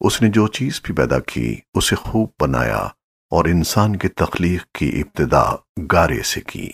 اس نے جو چیز بھی پیدا کی، اسے خوب بنایا اور انسان کی تخلیق کی ابتدا گارے سے کی۔